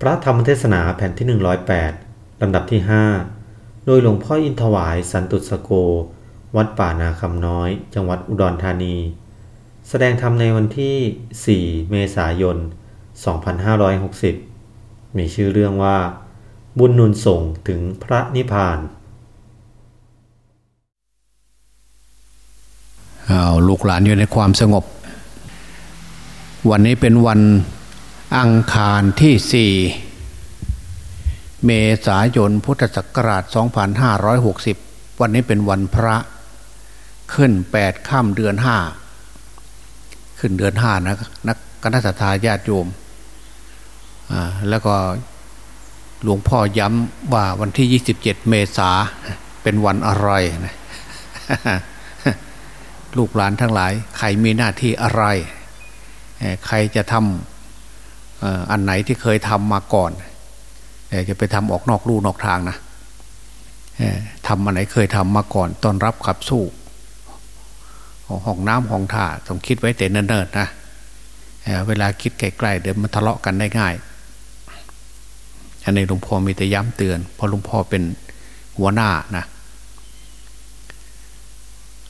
พระธรรมเทศนาแผ่นที่ 108 ลำดับที่ 5 โดยหลวงพ่ออินทวายสันตุสโก วัดป่านาคำน้อย จังหวัดอุดรธานี แสดงธรรมในวันที่ 4 เมษายน 2560 มีชื่อเรื่องว่า บุญนุนส่งถึงพระนิพพานอ้าวลูกหลานอยู่ในความสงบ วันนี้เป็นวัน อังคารที่สี่เมษายนพุทธศักราช 2560 วันนี้เป็นวันพระ ขึ้นแปดข้ามเดือนห้าขึ้นเดือนห้านะนักคณะทาญาติโยมอ่าแล้วก็หลวงพ่อย้ำว่าวันที่ 27 เมษาเป็นวันอะไรนะลูกหลานทั้งหลาย ใครมีหน้าที่อะไร ใครจะทำ อันไหนที่เคยทำมาก่อนจะไปทำออกนอกลู่นอกทางนะทำอันไหนเคยทำมาก่อนต้อนรับขับสู้ห้องน้ำห้องท่าต้องคิดไว้แต่เนิ่นๆนะเวลาคิดใกลๆเดี๋ยวมันทะเลาะกันได้ง่าย อันนี้หลวงพ่อมีแต่ย้ำเตือนเพราะหลวงพ่อเป็นหัวหน้านะ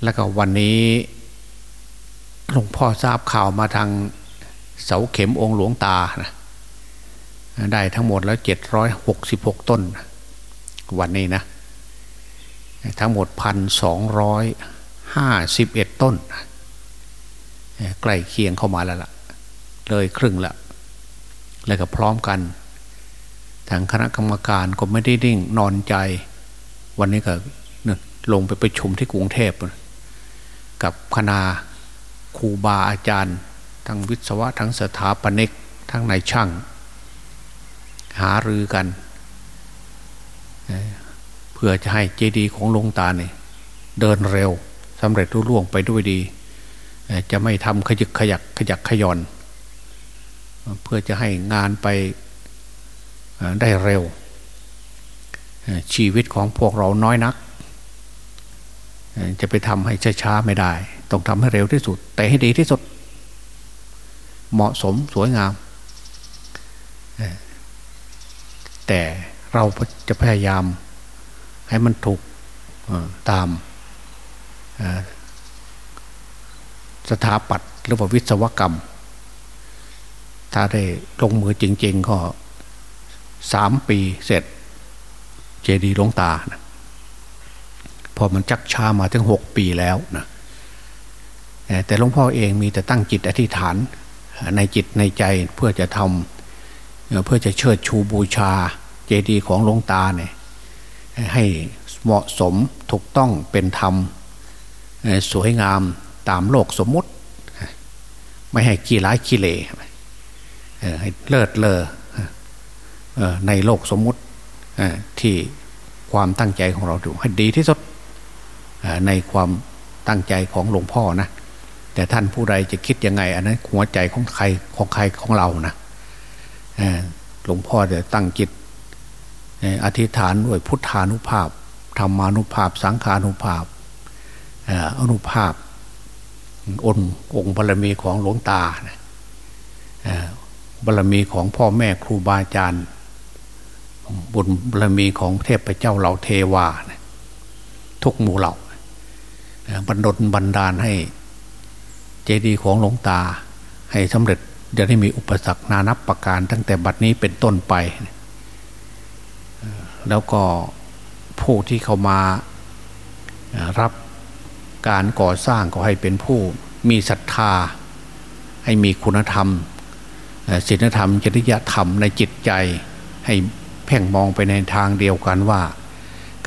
แล้วก็วันนี้หลวงพ่อทราบข่าวมาทาง เสาเข็มองค์หลวงตานะได้ทั้งหมดแล้วเจ็ดร้อยหกสิบหกต้น วันนี้นะ ทั้งหมดพันสองร้อยห้าสิบเอ็ดต้น ใกล้เคียงเข้ามาแล้วล่ะ เลยครึ่งละ แล้วก็พร้อมกัน ทางคณะกรรมการก็ไม่ได้ดิ่งนอนใจ วันนี้ก็ลงไปประชุมที่กรุงเทพ กับคณะครูบาอาจารย์ ทั้งวิศวะทั้งสถาปนิกทั้งนายช่าง หารือกัน เพื่อจะให้เจดีย์ของหลวงตาเนี่ยเดินเร็วสำเร็จรุ่ร่วงไปด้วยดี จะไม่ทำขยึกขยักขยักขย่อน เพื่อจะให้งานไปได้เร็ว ชีวิตของพวกเราน้อยนัก จะไปทำให้ช้าๆไม่ได้ ต้องทำให้เร็วที่สุด แต่ให้ดีที่สุด เหมาะสมสวยงาม แต่เราจะพยายามให้มันถูกตามสถาปัตย์หรือว่าวิศวกรรม ถ้าได้ลงมือจริง ๆ ก็สามปีเสร็จ เจดีย์หลวงตานะพอมันจักช้ามาถึงหกปีแล้วนะแต่หลวงพ่อเองมีแต่ตั้งจิตอธิษฐาน ในจิตในใจเพื่อจะทำเพื่อจะเชิดชูบูชาเจดีย์ของหลวงตาเนี่ยให้เหมาะสมถูกต้องเป็นธรรม สวยงามตามโลกสมมุติ ไม่ให้ขี้ร้ายขี้เลให้เลิศเลอในโลกสมมุติที่ความตั้งใจของเราดูให้ดีที่สุดในความตั้งใจของหลวงพ่อนะ แต่ท่านผู้ใดจะคิดยังไง อันนั้นหัวใจของใครของใครของเรานะหลวงพ่อจะตั้งจิตอธิษฐานด้วยพุทธานุภาพธรรมานุภาพ สังขานุภาพอนุภาพอนองค์บารมีของหลวงตาบารมีของพ่อแม่ครูบาอาจารย์บุญบารมีของเทพเจ้าเหล่าเทวาทุกหมู่เหล่าบรรดลบันดาลให้ เจดีย์ของหลวงตา ให้สำเร็จจะได้มีอุปสรรคนานับประการ ตั้งแต่บัดนี้เป็นต้นไป แล้วก็ผู้ที่เขามารับการก่อสร้างก็ให้เป็นผู้มีศรัทธา ให้มีคุณธรรมศีลธรรมจริยธรรมในจิตใจ ให้เพ่งมองไปในทางเดียวกันว่า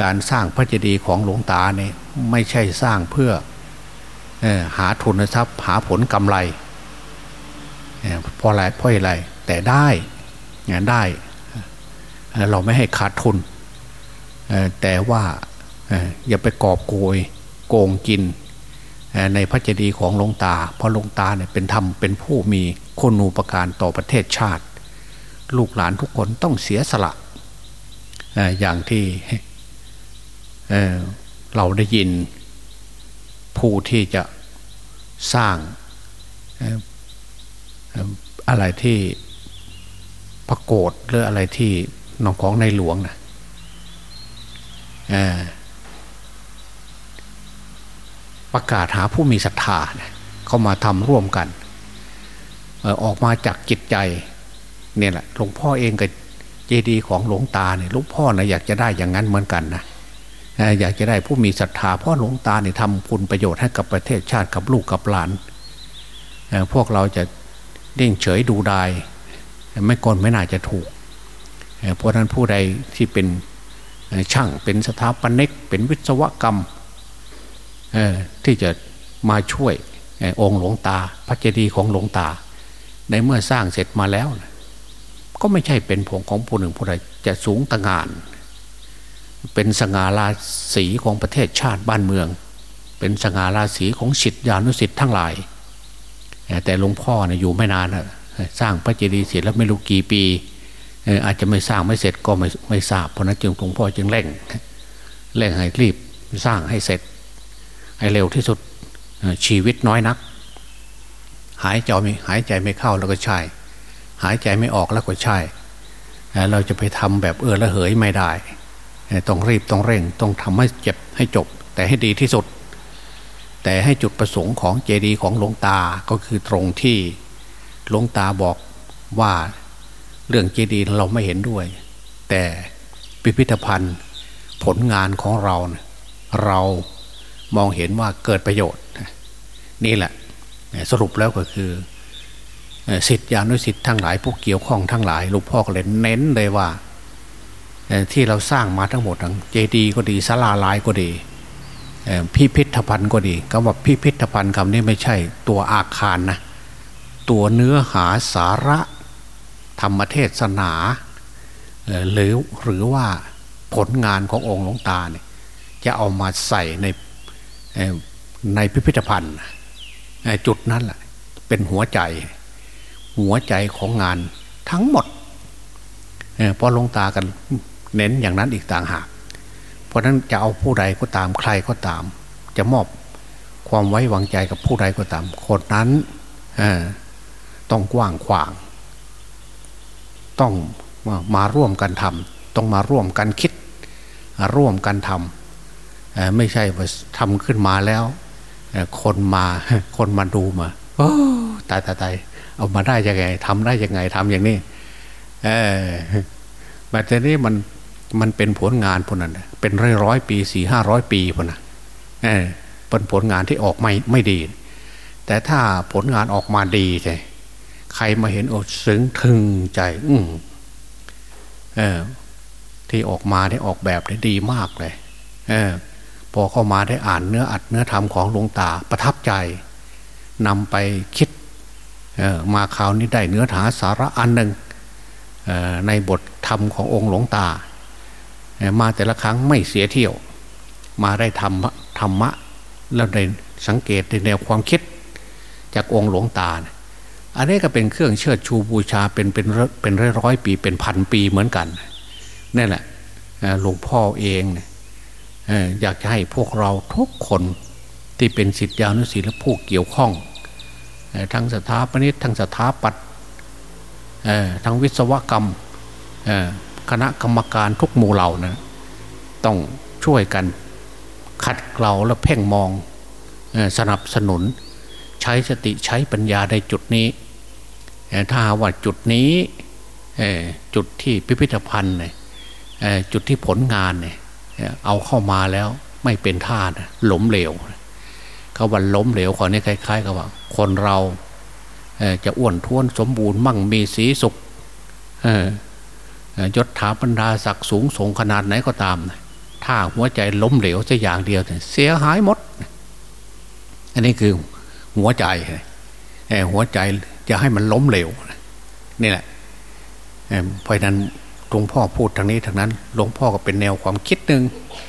การสร้างพระเจดีย์ของหลวงตาเนี่ยไม่ใช่สร้างเพื่อ หาทุนทรัพย์หาผลกำไรเพราะอะไรเพราะอะไรแต่ได้งานได้เราไม่ให้ขาดทุน แต่ว่าอย่าไปกอบโกยโกงกินในพระเจดีย์ของหลวงตา เพราะหลวงตาเนี่ยเป็นธรรมเป็นผู้มีคุณูปการต่อประเทศชาติ ลูกหลานทุกคนต้องเสียสละอย่างที่เราได้ยิน ผู้ที่จะสร้างอะไรที่พระโกรธหรืออะไรที่นองของในหลวงนะประกาศหาผู้มีศรัทธาเข้ามาทำร่วมกันออกมาจากจิตใจเนี่ยแหละหลวงพ่อเองกับเจดีย์ของหลวงตาเนี่ยหลวงพ่อนะอยากจะได้อย่างนั้นเหมือนกันนะ อยากจะได้ผู้มีศรัทธาเพราะหลวงตาเนี่ยทำคุณประโยชน์ให้กับประเทศชาติกับลูกกับหลาน พวกเราจะเด้งเฉยดูได้ไม่กลไม่น่าจะถูก เพราะนั้นผู้ใดที่เป็นช่างเป็นสถาปนิกเป็นวิศวกรรมที่จะมาช่วยองค์หลวงตา พระเจดีย์ของหลวงตา ในเมื่อสร้างเสร็จมาแล้ว ก็ไม่ใช่เป็นผงของผู้หนึ่งผู้ใดจะสูงตะงาน เป็นสง่าราศีของประเทศชาติบ้านเมือง เป็นสง่าราศีของสิทธิานุสิทธิ์ทั้งหลาย แต่หลวงพ่อเนี่ยอยู่ไม่นานนะสร้างพระเจดีย์เสร็จแล้วไม่รู้กี่ปี อาจจะไม่สร้างไม่เสร็จก็ไม่ไม่ทราบเพราะนั้นจึงหลวงพ่อจึงเร่งเร่งให้รีบสร้างให้เสร็จ ให้เร็วที่สุดชีวิตน้อยนัก หายใจไม่หายใจไม่เข้าแล้วก็ใช่ หายใจไม่ออกแล้วก็ใช่ เราจะไปทำแบบเออละเหยไม่ได้ ต้องรีบต้องเร่ง ต้องทำให้เจ็บให้จบ แต่ให้ดีที่สุด แต่ให้จุดประสงค์ของเจดีย์ของหลวงตาก็คือตรงที่หลวงตาบอกว่าเรื่องเจดีย์เราไม่เห็นด้วย แต่พิพิธภัณฑ์ผลงานของเรา เรามองเห็นว่าเกิดประโยชน์ นี่แหละสรุปแล้วก็คือสิทธิานุสิทธิ์ทั้งหลาย ผู้เกี่ยวข้องทั้งหลายลูกพ่อก็เลยเน้นเลยว่า ที่เราสร้างมาทั้งหมดทั้งเจดีย์ก็ดีศาลาลายก็ดีพิพิธภัณฑ์ก็ดีคำว่าพิพิธภัณฑ์คำนี้ไม่ใช่ตัวอาคารนะตัวเนื้อหาสาระธรรมเทศนาหรือหรือว่าผลงานขององค์หลวงตาเนี่ยจะเอามาใส่ในในพิพิธภัณฑ์จุดนั้นแหละเป็นหัวใจ หัวใจของงานทั้งหมดพราะลงตากัน เน้นอย่างนั้นอีกต่างหาก เพราะนั้นจะเอาผู้ใดก็ตามใครก็ตาม จะมอบความไว้วางใจกับผู้ใดก็ตามคนนั้นต้องกว้างขวาง ต้องมาร่วมกันทำต้องมาร่วมกันคิด ร่วมกันทำไม่ใช่ว่าทำขึ้นมาแล้ว คนมาคนมาดูมาโอ้ตายตายตายเอามาได้ยังไงทำได้ยังไงทำอย่างนี้ เออแบบนี้มัน มันเป็นผลงานพวกนั้นเป็นร้อยร้อยปีสี่ห้าร้อยปีพวกนั้นเออเป็นผลงานที่ออกไม่ไม่ดี แต่ถ้าผลงานออกมาดีใช่ใครมาเห็นอดซึ้งทึงใจ อืมเออ ที่ออกมาได้ออกแบบได้ดีมากเลย เออ พอเข้ามาได้อ่านเนื้ออัดเนื้อธรรมของหลวงตาประทับใจนำไปคิดเออมาคราวนี้ได้เนื้อหาสาระอันหนึ่งในบทธรรมขององค์หลวงตา มาแต่ละครั้งไม่เสียเที่ยว มาได้ธรรมธรรมะ แล้วได้สังเกตในแนวความคิด จากองค์หลวงตาเนี่ยอันนี้ก็เป็นเครื่องเชิดชูบูชาเป็นเป็นเป็นร้อยร้อยปีเป็นพันปีเหมือนกันนี่แหละหลวงพ่อเองอยากจะให้พวกเราทุกคนที่เป็นสิทธิานุศิและผู้เกี่ยวข้องทั้งสถาปนิกทั้งสถาปัตย์ทั้งวิศวกรรม คณะกรรมการทุกหมู่เหล่านะต้องช่วยกันขัดเกลาและเพ่งมองสนับสนุน ใช้สติใช้ปัญญาในจุดนี้ ถ้าว่าจุดนี้จุดที่พิพิธภัณฑ์จุดที่ผลงานเนี่ยเอาเข้ามาแล้วไม่เป็นท่าล้มเหลวเขาว่าล้มเหลวขอนี้คล้ายๆกับว่า คนเราจะอ้วนท้วนสมบูรณ์มั่งมีสีสุข ยศถาบรรดาศักดิ์สูงส่งขนาดไหนก็ตาม ถ้าหัวใจล้มเหลวสักอย่างเดียว เสียหายหมด อันนี้คือหัวใจหัวใจจะให้มันล้มเหลวนี่แหละเพราะนั้นหลวงพ่อพูดทางนี้ทางนั้นหลวงพ่อก็เป็นแนวความคิดหนึ่ง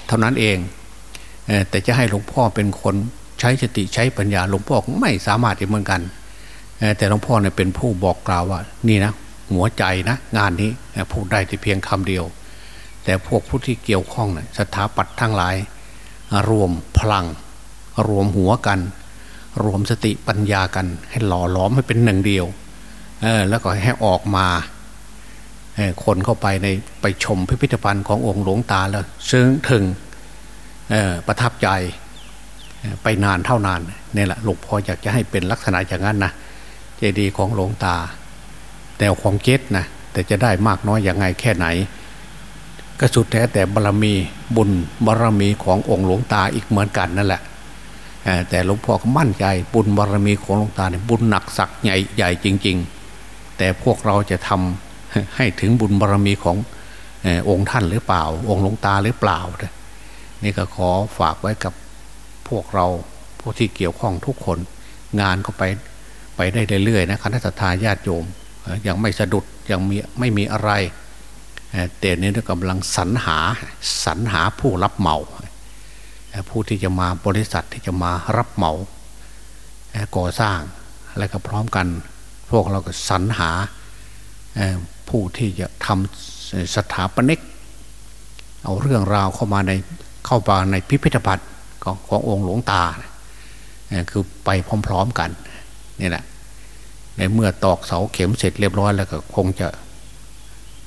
เท่านั้นเองแต่จะให้หลวงพ่อเป็นคนใช้สติใช้ปัญญาหลวงพ่อไม่สามารถเหมือนกัน แต่หลวงพ่อเนี่ยเป็นผู้บอกกล่าวว่า นี่นะ หัวใจนะงานนี้พูดได้แต่เพียงคำเดียว แต่พวกผู้ที่เกี่ยวข้องนะสถาปัตย์ทั้งหลาย รวมพลัง รวมหัวกัน รวมสติปัญญากัน ให้หล่อหลอมให้เป็นหนึ่งเดียวออแล้วก็ให้ออกมาคนเข้าไปในไปชมพิพิธภัณฑ์ขององค์หลวงตาแล้วซึ่งถึงประทับใจไปนานเท่านานนี่แหละหลวงพ่ออยากจะให้เป็นลักษณะอย่างนั้นนะเจดีย์ของหลวงตา แต่ของเจตนะแต่จะได้มากน้อยอย่างไงแค่ไหน ก็สุดแท้แต่บารรมีบุญบารรมีขององค์หลวงตาอีกเหมือนกันนั่นแหละแต่หลวงพ่อก็มั่นใจบุญบารรมีของหลวงตาเนี่ยบุญหนักสักใหญ่ใหญ่จริง ๆ แต่พวกเราจะทำให้ถึงบุญบารรมีขององค์ท่านหรือเปล่า องค์หลวงตาหรือเปล่า นี่ก็ขอฝากไว้กับพวกเราพวกที่เกี่ยวข้องทุกคน งานก็ไปไปได้เรื่อยๆนะคณะทาญาติโยม ยังไม่สะดุดยังมีไม่มีอะไรแต่นี้เรากำลังสรรหาสรรหาผู้รับเหมา ผู้ที่จะมาบริษัทที่จะมารับเหมาก่อสร้างอะไรก็พร้อมกัน พวกเราก็สรรหาผู้ที่จะทำสถาปนิก เอาเรื่องราวเข้ามาในเข้ามาในพิพิธภัณฑ์ของขององค์หลวงตา คือไปพร้อม ๆกันนี่แหละ ในเมื่อตอกเสาเข็มเสร็จเรียบร้อยแล้วก็คงจะ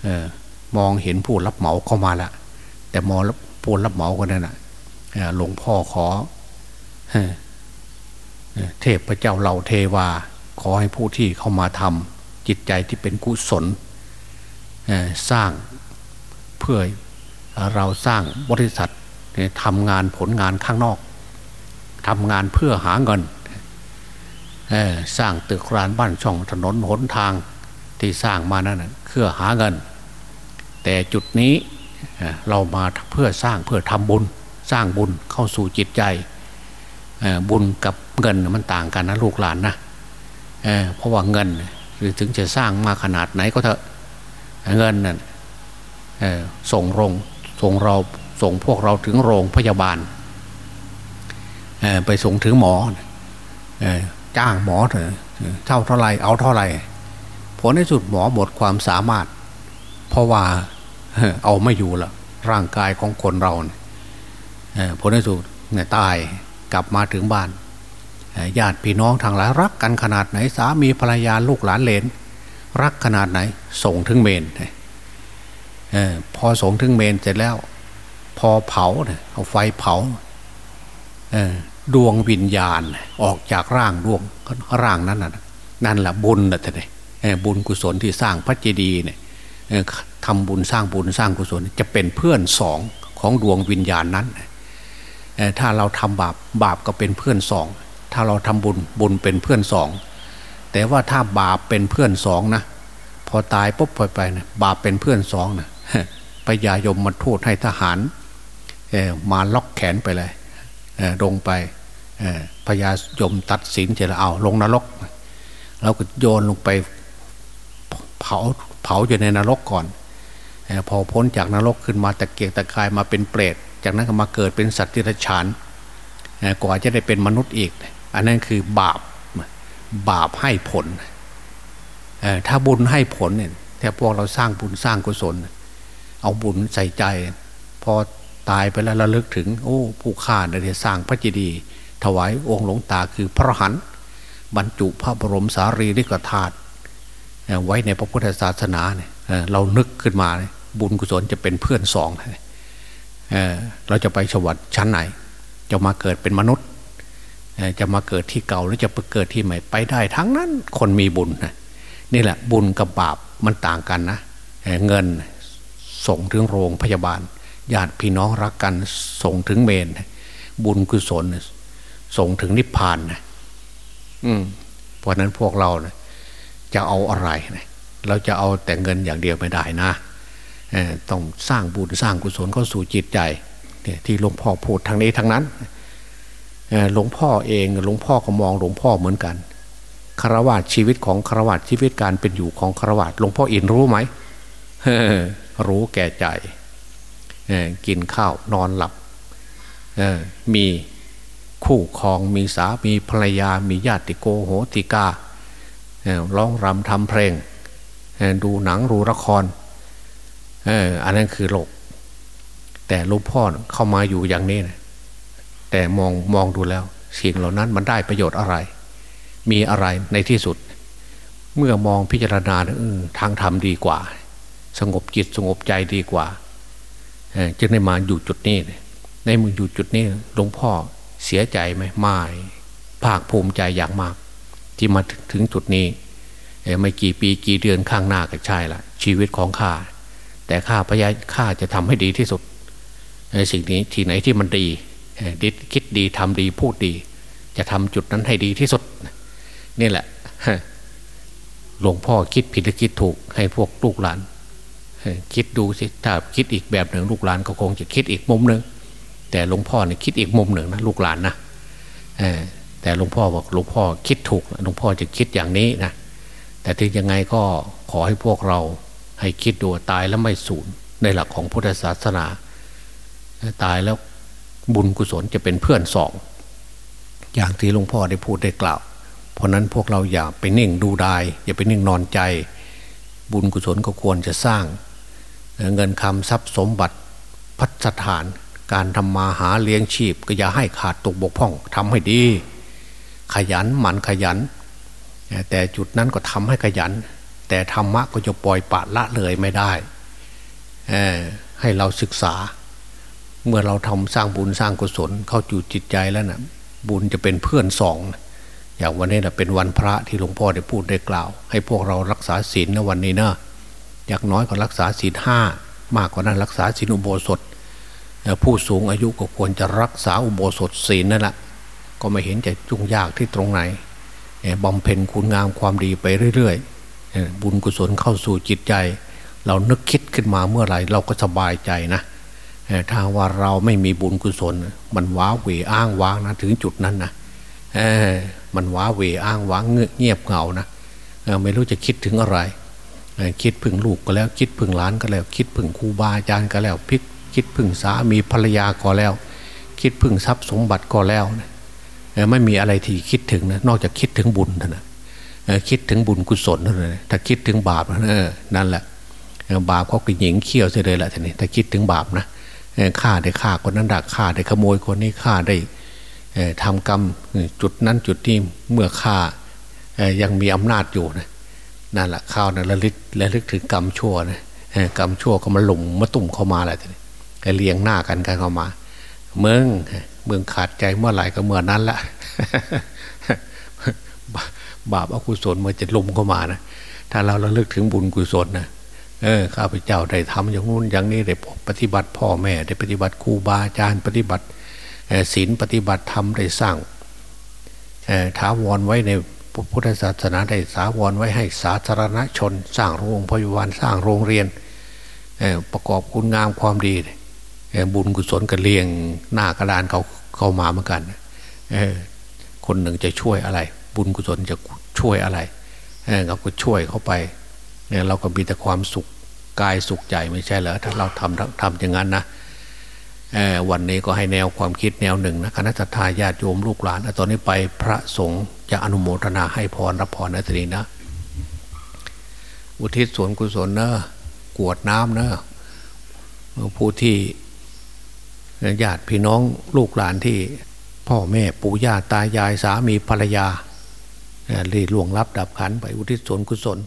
ออมองเห็นผู้รับเหมาเข้ามาล้วแต่มองผู้รับเหมาคนนั้นนะหลวงพ่อขอเทพพระเจ้าเราเทวา ขอให้ผู้ที่เข้ามาทำจิตใจที่เป็นกุศลสร้างเพื่อเราสร้างบริษัททำงานผลงานข้างนอกทำงานเพื่อหาเงิน สร้างตึกรานบ้านช่องถนนหนทางที่สร้างมานั้นเพื่อหาเงิน แต่จุดนี้เรามาเพื่อสร้างเพื่อทำบุญ สร้างบุญเข้าสู่จิตใจบุญกับเงินมันต่างกันนะลูกหลานนะเเพราะว่าเงินหรือถึงจะสร้างมาขนาดไหนก็เถอะเงินนั่นส่งโรงส่งเราส่งพวกเราถึงโรงพยาบาลไปส่งถึงหมอ จ้างหมอเถอะเท่าเท่าไรเอาเท่าไรผลในสุดหมอหมดความสามารถ เพราะว่าเอาไม่อยู่ละร่างกายของคนเราเนี่ยผลในสุดเนี่ยตายกลับมาถึงบ้านญาติพี่น้องทางหลายรักกันขนาดไหนสามีภรรยาลูกหลานเลนรักขนาดไหน ส่งถึงเมนอพอส่งถึงเมนเสร็จแล้ว พอเผาเนี่ยเอาไฟเผา ดวงวิญญาณออกจากร่างดวงร่างนั้นน่ะนั่นแหละบุญนะท่านบุญกุศลที่สร้างพระเจดีย์เนี่ยทำบุญสร้างบุญสร้างกุศลจะเป็นเพื่อนสองของดวงวิญญาณนั้น ถ้าเราทำบาปบาปก็เป็นเพื่อนสอง ถ้าเราทำบุญบุญเป็นเพื่อนสอง แต่ว่าถ้าบาปเป็นเพื่อนสองนะพอตายปุ๊บไปไปนะบาปเป็นเพื่อนสองนะพญายมมาโทษให้ทหารมาล็อกแขนไปเลย ลงไปพญายมตัดสินเจรเอาลงนรกแล้วก็โยนลงไปเผาเผาอยู่ในนรกก่อนพอพ้นจากนรกขึ้นมาตะเกียกตะกายมาเป็นเปรตจากนั้นก็มาเกิดเป็นสัตว์ที่รฉานกว่าจะได้เป็นมนุษย์อีก อันนั้นคือบาปบาปให้ผลถ้าบุญให้ผลเนี่ยถ้าพวกเราสร้างบุญสร้างกุศล เอาบุญใส่ใจ พอ ตายไปแล้วระลึกถึง โอ้ผู้ฆ่าได้สร้างพระเจดีย์ถวายองค์หลวงตาคือพระหันบรรจุพระบรมสารีริกธาตุไว้ในพระพุทธศาสนาเนี่ยเรานึกขึ้นมาบุญกุศลจะเป็นเพื่อนสองเราจะไปสวรรค์ชั้นไหน จะมาเกิดเป็นมนุษย์จะมาเกิดที่เก่าหรือจะไปเกิดที่ใหม่ไปได้ทั้งนั้นคนมีบุญนี่แหละบุญกับบาปมันต่างกันนะเงินส่งถึงโรงพยาบาล ญาติพี่น้องรักกันส่งถึงเมนบุญกุศลส่งถึงนิพพานนะอืมเพราะนั้นพวกเรานะจะเอาอะไรนะเราจะเอาแต่เงินอย่างเดียวไม่ได้นะต้องสร้างบุญสร้างกุศลเข้าสู่จิตใจเนี่ยที่หลวงพ่อพูดทางนี้ทางนั้นหลวงพ่อเองหลวงพ่อก็มองหลวงพ่อเหมือนกันคารวะชีวิตของคารวะชีวิตการเป็นอยู่ของคารวะหลวงพ่ออินรู้ไหมรู้แก่ใจ กินข้าวนอนหลับมีคู่ครองมีสามีภรรยา มีญาติโกโหติการ้องรำทำเพลง ดูหนังดูละครอันนั้นคือโลก แต่ลวงพ่อเข้ามาอยู่อย่างนี้นะแต่มองมองดูแล้วสิ่งเหล่านั้นมันได้ประโยชน์อะไร มีอะไรในที่สุด เมื่อมองพิจารณาทางธรรมดีกว่า สงบจิตสงบใจดีกว่า จึงได้มาอยู่จุดนี้ในมืออยู่จุดนี้หลวงพ่อเสียใจไหมไม่ภาคภูมิใจอย่างมาก ที่มาถึงจุดนี้ไม่กี่ปีกี่เดือนข้างหน้าก็ใช่ละชีวิตของข้าแต่ข้าพยายข้าจะทำให้ดีที่สุดในสิ่งนี้ที่ไหนที่มันดีดิคิดดีทำดีพูดดี จะทำจุดนั้นให้ดีที่สุด นี่แหละหลวงพ่อคิดผิดหรือคิดถูกให้พวกลูกหลาน คิดดูสิถ้าคิดอีกแบบหนึ่งลูกหลานก็คงจะคิดอีกมุมหนึ่งแต่หลวงพ่อเนี่ยคิดอีกมุมหนึ่งนะลูกหลานนะแต่หลวงพ่อบอกหลวงพ่อคิดถูกหลวงพ่อจะคิดอย่างนี้นะแต่ถึงยังไงก็ขอให้พวกเราให้คิดดูตายแล้วไม่สูญในหลักของพุทธศาสนา ตายแล้วบุญกุศลจะเป็นเพื่อนสอง อย่างที่หลวงพ่อได้พูดได้กล่าว เพราะนั้นพวกเราอย่าไปนิ่งดูดาย อย่าไปนิ่งนอนใจ บุญกุศลก็ควรจะสร้าง เงินคำทรัพย์สมบัติพัฒฐาน การทำมาหาเลี้ยงชีพ ก็อย่าให้ขาดตกบกพร่องทำให้ดี ขยันหมั่นขยัน แต่จุดนั้นก็ทำให้ขยัน แต่ธรรมะก็จะปล่อยปะละเลยไม่ได้ ให้เราศึกษา เมื่อเราทำสร้างบุญสร้างกุศลเข้าจูจิตใจแล้วนะ่ะบุญจะเป็นเพื่อนสองอย่างวันนี้นะเป็นวันพระที่หลวงพ่อได้พูดได้กล่าว ให้พวกเรารักษาศีลนะวันนี้นะ อย่างน้อยก็รักษาศีลห้ามากกว่านั้นรักษาศีลอุโบสถผู้สูงอายุก็ควรจะรักษาอุโบสถศีลนั่นแหละก็ไม่เห็นจะจุ่งยากที่ตรงไหนบำเพ็ญคุณงามความดีไปเรื่อยๆ บุญกุศลเข้าสู่จิตใจ เรานึกคิดขึ้นมาเมื่อไหร่เราก็สบายใจนะถ้าว่าเราไม่มีบุญกุศล มันว้าเหวอ้างว้างนะถึงจุดนั้นนะมันว้าเหวอ้างว้างเงียบเหงานะไม่รู้จะคิดถึงอะไร คิดพึ่งลูกก็แล้ว คิดพึ่งหลานก็แล้ว คิดพึ่งครูบาอาจารย์ก็แล้วพิกคิดพึ่งสามีภรรยาก็แล้ว คิดพึ่งทรัพย์สมบัติก็แล้วไม่มีอะไรที่คิดถึงนะนอกจากคิดถึงบุญเท่านะคิดถึงบุญกุศลนั่านเลยถ้าคิดถึงบาปนั่นแหละบาปเขาก็หญิงเขี้ยวเสียเลยแหละท่านี้ถ้าคิดถึงบาปนะฆ่าได้ฆ่าคนนั้นดักฆ่าได้ขโมยคนนี้ฆ่าได้ทำกรรมจุดนั้นจุดนี้เมื่อฆ่ายังมีอำนาจอยู่นะ นั่นแหละข้าวนะระลึกระลึกถึงกรรมชั่วนะกรรมชั่วก็มาหลุมมาตุ่มเข้ามาแหละทีเลียงหน้ากันกันเข้ามา เมืองเมืองขาดใจเมื่อไหร่ก็เมื่อนั้นละบาปอกุศลมันจะลุมเข้ามานะถ้าเราระลึกถึงบุญกุศลนะเออข้าพเจ้าได้ทำอย่างนู้นอย่างนี้ได้ปฏิบัติพ่อแม่ได้ปฏิบัติครูบาอาจารย์ปฏิบัติศีลปฏิบัติธรรมได้สร้างถาวรไว้ใน พุทธศาสนาได้สาวรไว้ให้สาธารณชน สร้างโรงพยาบาลสร้างโรงเรียนประกอบคุณงามความดี บุญกุศลกันเลียงหน้ากระดานเขาเข้ามาเหมือนกันคนหนึ่งจะช่วยอะไร บุญกุศลจะช่วยอะไรเราก็ช่วยเข้าไปเราก็มีแต่ความสุขกายสุขใจไม่ใช่เหรอถ้าเราทำทำอย่างนั้นนะ วันนี้ก็ให้แนวความคิดแนวหนึ่งนะคณะทาญาติโยมลูกหลานตอนนี้ไปพระสงฆ์จะอนุโมทนาให้พรรับพรนะทีนี้นะ อุทิศส่วนกุศลเนอะกวดน้ำเนอะผู้ที่ญาติพี่น้องลูกหลานที่พ่อแม่ปู่ย่าตายายสามีภรรยารีล่วงรับดับขันไปอุทิศส่วนกุศล